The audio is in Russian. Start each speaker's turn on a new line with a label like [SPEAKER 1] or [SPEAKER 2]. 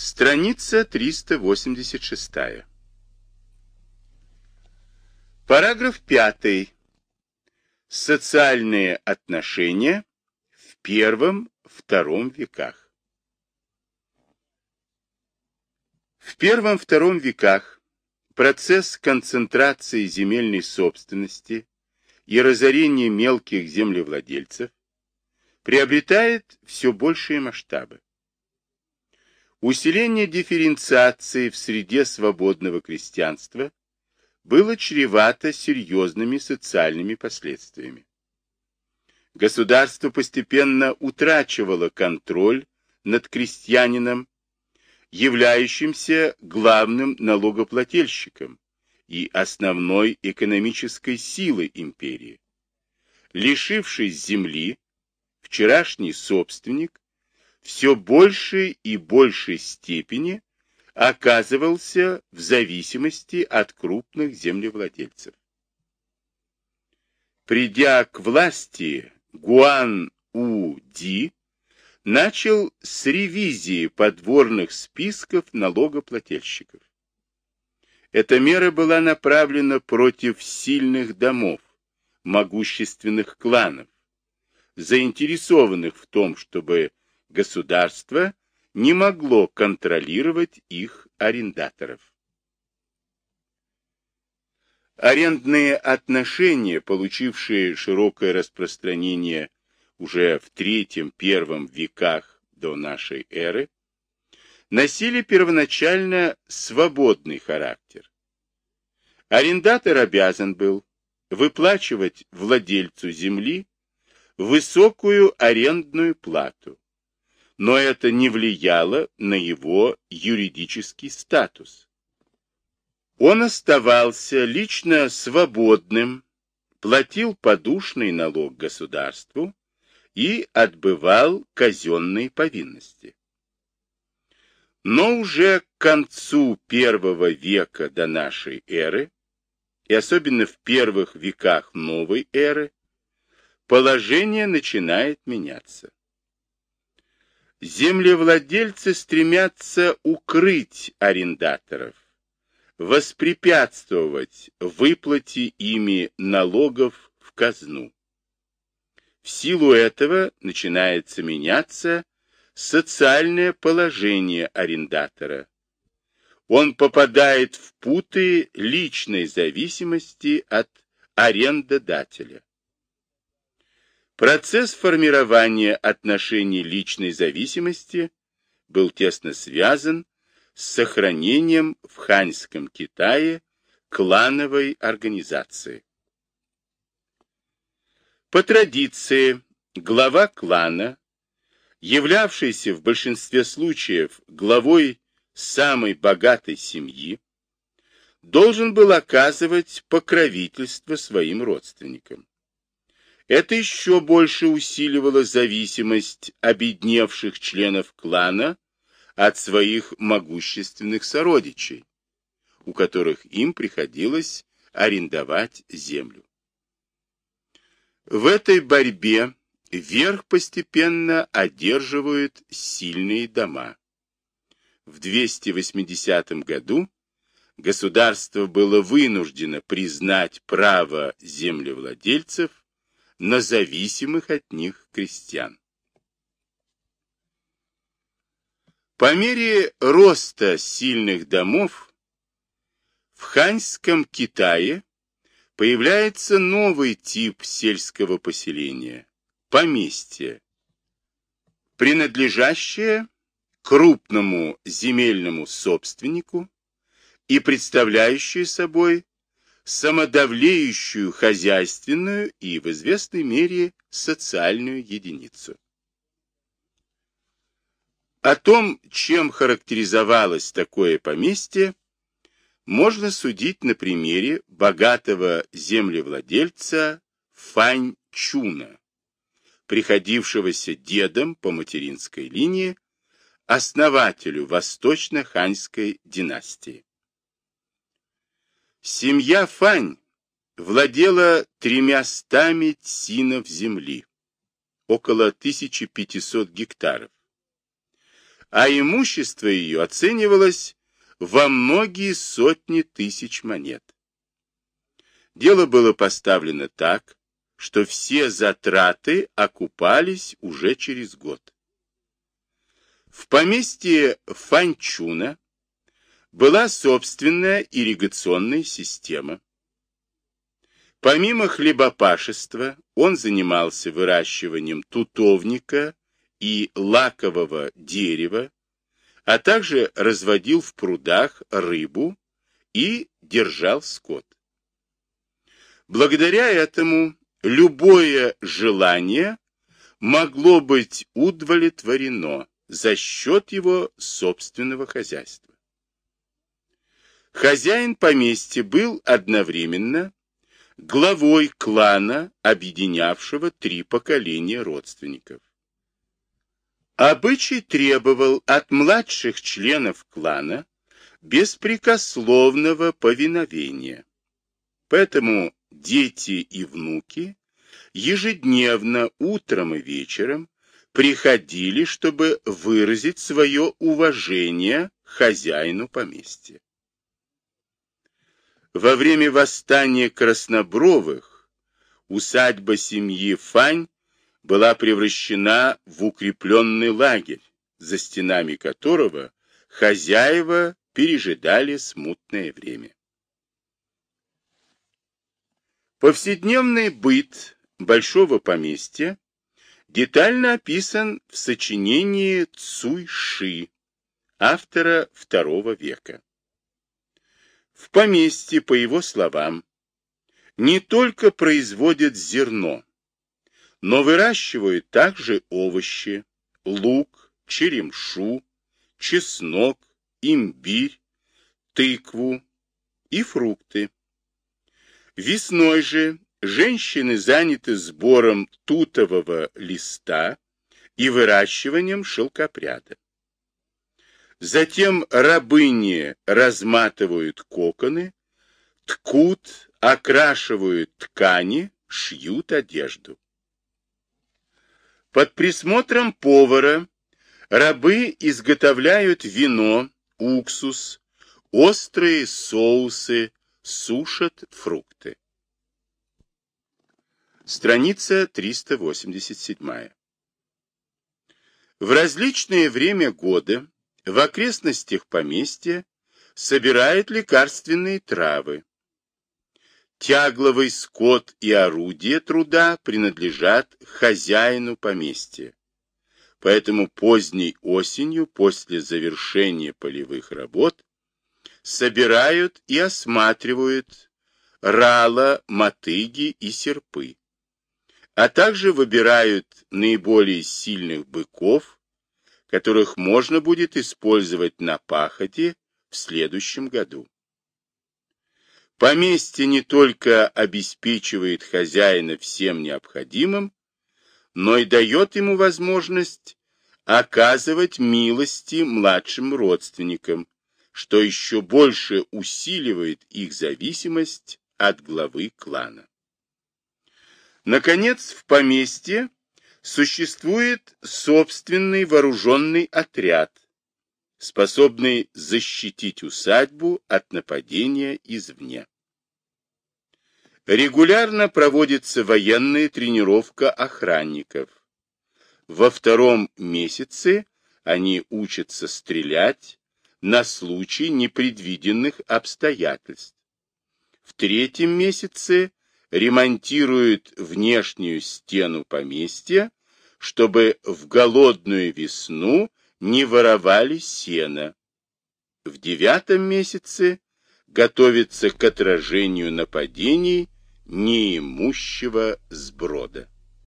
[SPEAKER 1] Страница 386. Параграф 5. Социальные отношения в первом-втором веках. В первом-втором веках процесс концентрации земельной собственности и разорения мелких землевладельцев приобретает все большие масштабы. Усиление дифференциации в среде свободного крестьянства было чревато серьезными социальными последствиями. Государство постепенно утрачивало контроль над крестьянином, являющимся главным налогоплательщиком и основной экономической силой империи. Лишившись земли, вчерашний собственник все большей и большей степени оказывался в зависимости от крупных землевладельцев. Придя к власти, Гуан У-Ди начал с ревизии подворных списков налогоплательщиков. Эта мера была направлена против сильных домов, могущественных кланов, заинтересованных в том, чтобы государство не могло контролировать их арендаторов. Арендные отношения, получившие широкое распространение уже в третьем-первом веках до нашей эры, носили первоначально свободный характер. Арендатор обязан был выплачивать владельцу земли высокую арендную плату, но это не влияло на его юридический статус. Он оставался лично свободным, платил подушный налог государству и отбывал казенные повинности. Но уже к концу первого века до нашей эры, и особенно в первых веках новой эры, положение начинает меняться. Землевладельцы стремятся укрыть арендаторов, воспрепятствовать выплате ими налогов в казну. В силу этого начинается меняться социальное положение арендатора. Он попадает в путы личной зависимости от арендодателя. Процесс формирования отношений личной зависимости был тесно связан с сохранением в ханьском Китае клановой организации. По традиции, глава клана, являвшийся в большинстве случаев главой самой богатой семьи, должен был оказывать покровительство своим родственникам. Это еще больше усиливало зависимость обедневших членов клана от своих могущественных сородичей, у которых им приходилось арендовать землю. В этой борьбе верх постепенно одерживают сильные дома. В 280 году государство было вынуждено признать право землевладельцев на зависимых от них крестьян. По мере роста сильных домов в ханьском Китае появляется новый тип сельского поселения – поместье, принадлежащее крупному земельному собственнику и представляющее собой самодавлеющую хозяйственную и, в известной мере, социальную единицу. О том, чем характеризовалось такое поместье, можно судить на примере богатого землевладельца Фань Чуна, приходившегося дедом по материнской линии, основателю восточно-ханьской династии. Семья Фань владела тремя стами тсинов земли, около 1500 гектаров. а имущество ее оценивалось во многие сотни тысяч монет. Дело было поставлено так, что все затраты окупались уже через год. В поместье Фанчуна была собственная ирригационная система. Помимо хлебопашества, он занимался выращиванием тутовника и лакового дерева, а также разводил в прудах рыбу и держал скот. Благодаря этому любое желание могло быть удовлетворено за счет его собственного хозяйства. Хозяин поместья был одновременно главой клана, объединявшего три поколения родственников. Обычай требовал от младших членов клана беспрекословного повиновения. Поэтому дети и внуки ежедневно утром и вечером приходили, чтобы выразить свое уважение хозяину поместья. Во время восстания Краснобровых усадьба семьи Фань была превращена в укрепленный лагерь, за стенами которого хозяева пережидали смутное время. Повседневный быт большого поместья детально описан в сочинении Цуй Ши, автора II века. В поместье, по его словам, не только производят зерно, но выращивают также овощи, лук, черемшу, чеснок, имбирь, тыкву и фрукты. Весной же женщины заняты сбором тутового листа и выращиванием шелкопряда. Затем рабыни разматывают коконы, ткут, окрашивают ткани, шьют одежду. Под присмотром повара рабы изготовляют вино, уксус, острые соусы, сушат фрукты. Страница 387. В различное время года в окрестностях поместья собирают лекарственные травы, Тягловый скот и орудия труда принадлежат хозяину поместья. Поэтому поздней осенью, после завершения полевых работ, собирают и осматривают рала, мотыги и серпы, а также выбирают наиболее сильных быков, которых можно будет использовать на пахоте в следующем году. Поместье не только обеспечивает хозяина всем необходимым, но и дает ему возможность оказывать милости младшим родственникам, что еще больше усиливает их зависимость от главы клана. Наконец, в поместье существует собственный вооруженный отряд, способный защитить усадьбу от нападения извне. Регулярно проводится военная тренировка охранников. Во втором месяце они учатся стрелять на случай непредвиденных обстоятельств. В третьем месяце ремонтируют внешнюю стену поместья, чтобы в голодную весну не воровали сено. В девятом месяце готовится к отражению нападений неимущего сброда.